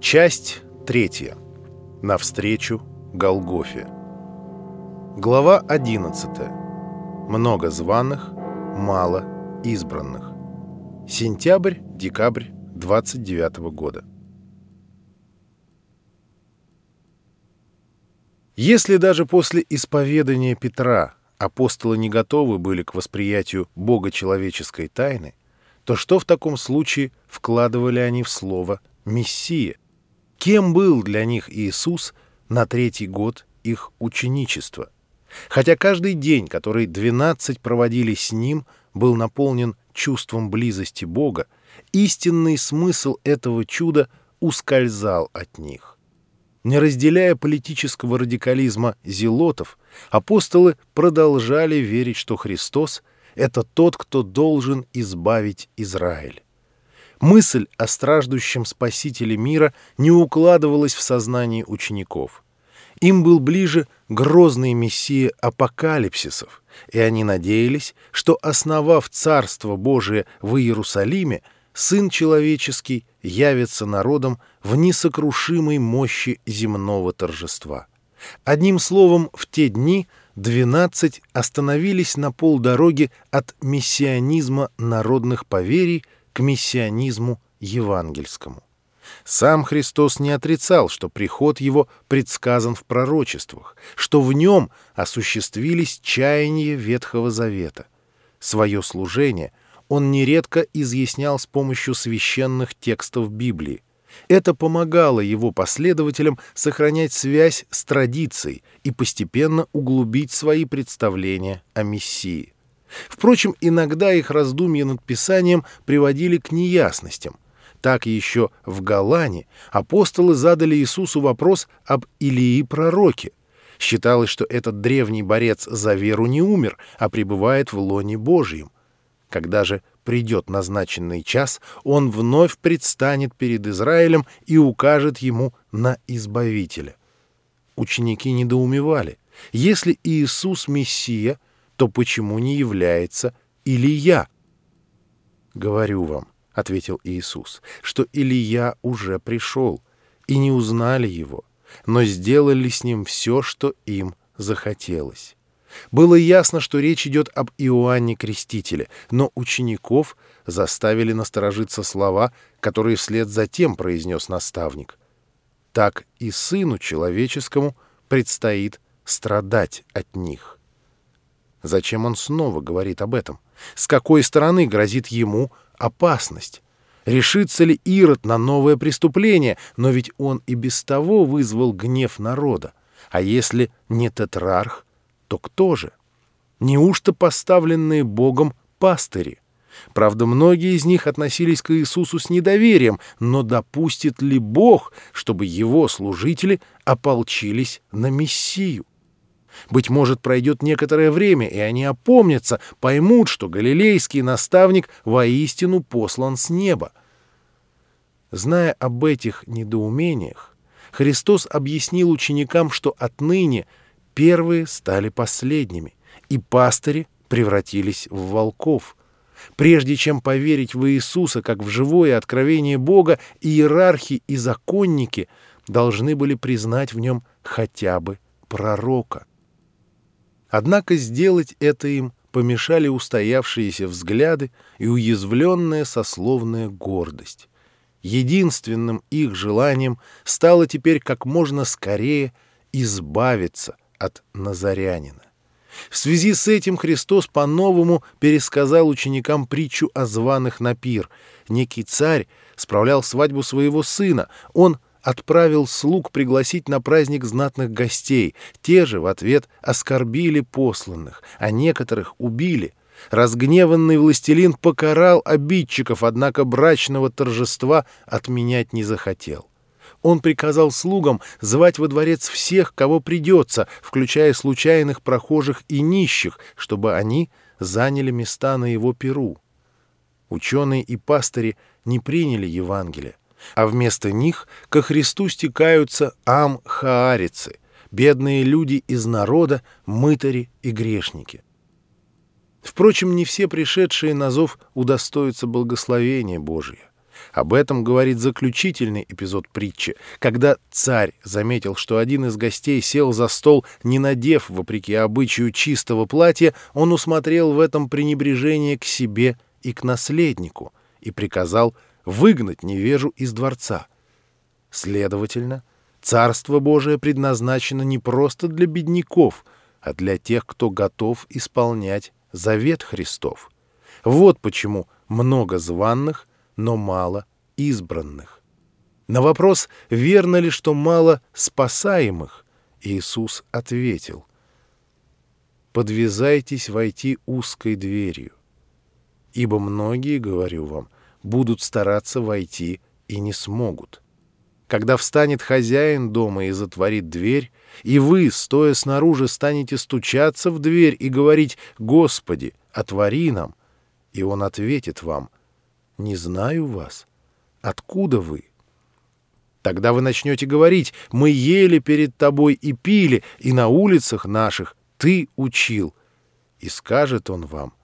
Часть третья. Навстречу Голгофе. Глава 11. Много званых, мало избранных. Сентябрь-декабрь 29 года. Если даже после исповедания Петра апостолы не готовы были к восприятию Бога человеческой тайны, то что в таком случае вкладывали они в слово «Мессия»? Кем был для них Иисус на третий год их ученичества? Хотя каждый день, который двенадцать проводили с Ним, был наполнен чувством близости Бога, истинный смысл этого чуда ускользал от них. Не разделяя политического радикализма зелотов, апостолы продолжали верить, что Христос — это тот, кто должен избавить Израиль. Мысль о страждущем Спасителе мира не укладывалась в сознание учеников. Им был ближе грозный мессия апокалипсисов, и они надеялись, что, основав Царство Божие в Иерусалиме, Сын Человеческий явится народом в несокрушимой мощи земного торжества. Одним словом, в те дни двенадцать остановились на полдороги от мессианизма народных поверий к мессианизму евангельскому. Сам Христос не отрицал, что приход его предсказан в пророчествах, что в нем осуществились чаяния Ветхого Завета. Свое служение он нередко изъяснял с помощью священных текстов Библии. Это помогало его последователям сохранять связь с традицией и постепенно углубить свои представления о Мессии. Впрочем, иногда их раздумья над Писанием приводили к неясностям. Так еще в Галане апостолы задали Иисусу вопрос об Илии пророке. Считалось, что этот древний борец за веру не умер, а пребывает в лоне Божьем. Когда же придет назначенный час, он вновь предстанет перед Израилем и укажет ему на Избавителя. Ученики недоумевали. Если Иисус — Мессия, то почему не является Илия? «Говорю вам», — ответил Иисус, — «что Илия уже пришел, и не узнали его, но сделали с ним все, что им захотелось». Было ясно, что речь идет об Иоанне Крестителе, но учеников заставили насторожиться слова, которые вслед за тем произнес наставник. Так и Сыну Человеческому предстоит страдать от них. Зачем он снова говорит об этом? С какой стороны грозит ему опасность? Решится ли Ирод на новое преступление? Но ведь он и без того вызвал гнев народа. А если не тетрарх, то кто же? Неужто поставленные Богом пастыри? Правда, многие из них относились к Иисусу с недоверием, но допустит ли Бог, чтобы его служители ополчились на Мессию? Быть может, пройдет некоторое время, и они опомнятся, поймут, что галилейский наставник воистину послан с неба. Зная об этих недоумениях, Христос объяснил ученикам, что отныне – Первые стали последними, и пастыри превратились в волков. Прежде чем поверить в Иисуса как в живое откровение Бога, иерархи и законники должны были признать в нем хотя бы пророка. Однако сделать это им помешали устоявшиеся взгляды и уязвленная сословная гордость. Единственным их желанием стало теперь как можно скорее избавиться от Назарянина. В связи с этим Христос по-новому пересказал ученикам притчу о званых на пир. Некий царь справлял свадьбу своего сына. Он отправил слуг пригласить на праздник знатных гостей. Те же в ответ оскорбили посланных, а некоторых убили. Разгневанный властелин покарал обидчиков, однако брачного торжества отменять не захотел. Он приказал слугам звать во дворец всех, кого придется, включая случайных прохожих и нищих, чтобы они заняли места на его перу. Ученые и пастыри не приняли Евангелие, а вместо них ко Христу стекаются ам-хаарицы, бедные люди из народа, мытари и грешники. Впрочем, не все пришедшие на зов удостоятся благословения Божия. Об этом говорит заключительный эпизод притчи, когда царь заметил, что один из гостей сел за стол, не надев, вопреки обычаю, чистого платья, он усмотрел в этом пренебрежение к себе и к наследнику и приказал выгнать невежу из дворца. Следовательно, Царство Божие предназначено не просто для бедняков, а для тех, кто готов исполнять завет Христов. Вот почему много званных, но мало избранных. На вопрос, верно ли, что мало спасаемых, Иисус ответил, «Подвязайтесь войти узкой дверью, ибо многие, говорю вам, будут стараться войти и не смогут. Когда встанет хозяин дома и затворит дверь, и вы, стоя снаружи, станете стучаться в дверь и говорить «Господи, отвори нам», и он ответит вам «Не знаю вас. Откуда вы?» Тогда вы начнете говорить «Мы ели перед тобой и пили, и на улицах наших ты учил». И скажет он вам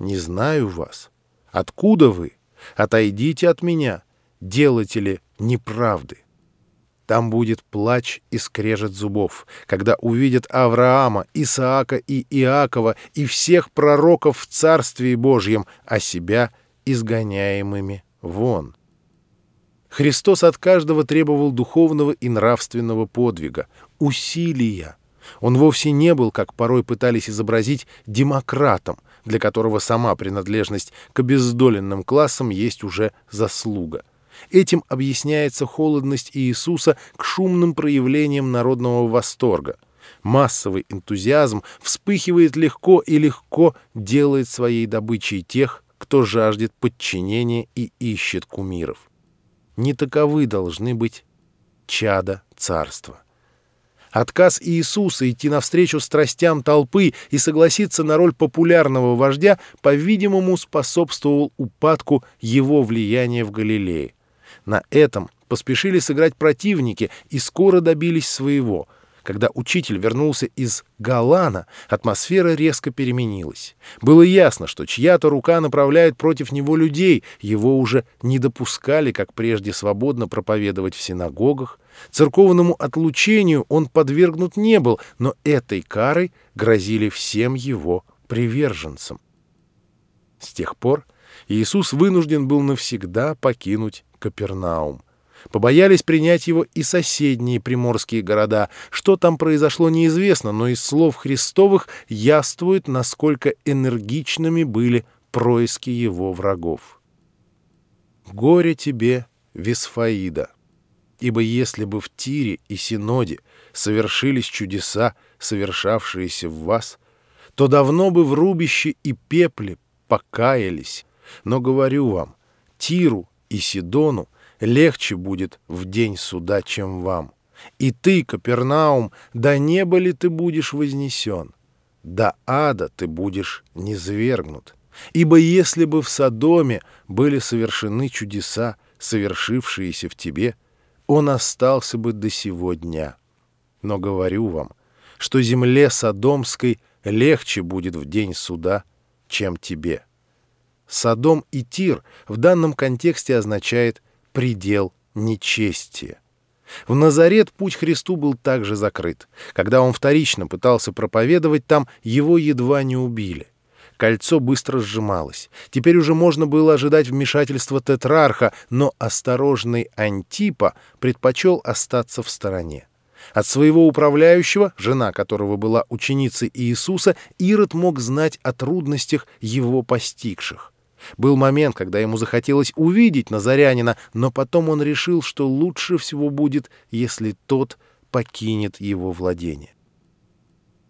«Не знаю вас. Откуда вы? Отойдите от меня, делатели неправды». Там будет плач и скрежет зубов, когда увидят Авраама, Исаака и Иакова и всех пророков в Царстве Божьем, а себя изгоняемыми вон. Христос от каждого требовал духовного и нравственного подвига, усилия. Он вовсе не был, как порой пытались изобразить, демократом, для которого сама принадлежность к обездоленным классам есть уже заслуга. Этим объясняется холодность Иисуса к шумным проявлениям народного восторга. Массовый энтузиазм вспыхивает легко и легко делает своей добычей тех, кто жаждет подчинения и ищет кумиров. Не таковы должны быть чада царства. Отказ Иисуса идти навстречу страстям толпы и согласиться на роль популярного вождя, по-видимому, способствовал упадку его влияния в Галилее. На этом поспешили сыграть противники и скоро добились своего. Когда учитель вернулся из Галана, атмосфера резко переменилась. Было ясно, что чья-то рука направляет против него людей, его уже не допускали, как прежде, свободно проповедовать в синагогах. Церковному отлучению он подвергнут не был, но этой карой грозили всем его приверженцам. С тех пор Иисус вынужден был навсегда покинуть Капернаум. Побоялись принять его и соседние приморские города. Что там произошло, неизвестно, но из слов Христовых яствует, насколько энергичными были происки его врагов. «Горе тебе, Висфаида! Ибо если бы в Тире и Синоде совершились чудеса, совершавшиеся в вас, то давно бы в рубище и пепле покаялись. Но говорю вам, Тиру и Сидону легче будет в день суда, чем вам. И ты, Капернаум, до неба ли ты будешь вознесен? До ада ты будешь низвергнут. Ибо если бы в Содоме были совершены чудеса, совершившиеся в тебе, он остался бы до сего дня. Но говорю вам, что земле Содомской легче будет в день суда, чем тебе». Содом и Тир в данном контексте означает «предел нечестия». В Назарет путь Христу был также закрыт. Когда он вторично пытался проповедовать там, его едва не убили. Кольцо быстро сжималось. Теперь уже можно было ожидать вмешательства тетрарха, но осторожный Антипа предпочел остаться в стороне. От своего управляющего, жена которого была ученицей Иисуса, Ирод мог знать о трудностях его постигших. Был момент, когда ему захотелось увидеть Назарянина, но потом он решил, что лучше всего будет, если тот покинет его владение.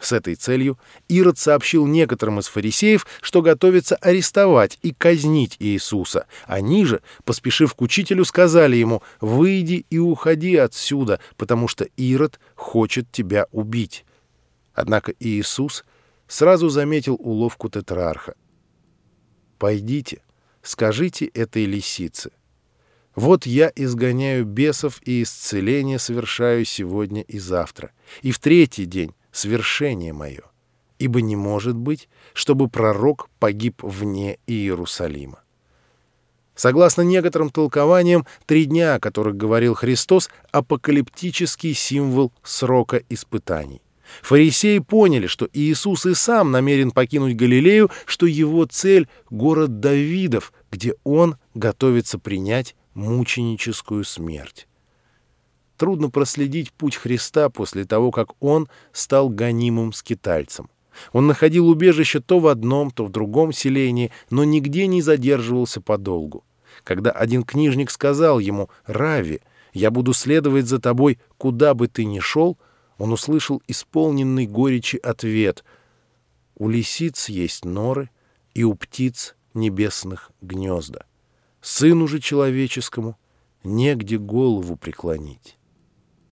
С этой целью Ирод сообщил некоторым из фарисеев, что готовится арестовать и казнить Иисуса. Они же, поспешив к учителю, сказали ему «Выйди и уходи отсюда, потому что Ирод хочет тебя убить». Однако Иисус сразу заметил уловку тетрарха. Пойдите, скажите этой лисице. Вот я изгоняю бесов и исцеление совершаю сегодня и завтра, и в третий день свершение мое. Ибо не может быть, чтобы пророк погиб вне Иерусалима. Согласно некоторым толкованиям, три дня, о которых говорил Христос, апокалиптический символ срока испытаний. Фарисеи поняли, что Иисус и сам намерен покинуть Галилею, что его цель — город Давидов, где он готовится принять мученическую смерть. Трудно проследить путь Христа после того, как он стал гонимым скитальцем. Он находил убежище то в одном, то в другом селении, но нигде не задерживался подолгу. Когда один книжник сказал ему «Рави, я буду следовать за тобой, куда бы ты ни шел», он услышал исполненный горечи ответ «У лисиц есть норы, и у птиц небесных гнезда. Сыну же человеческому негде голову преклонить».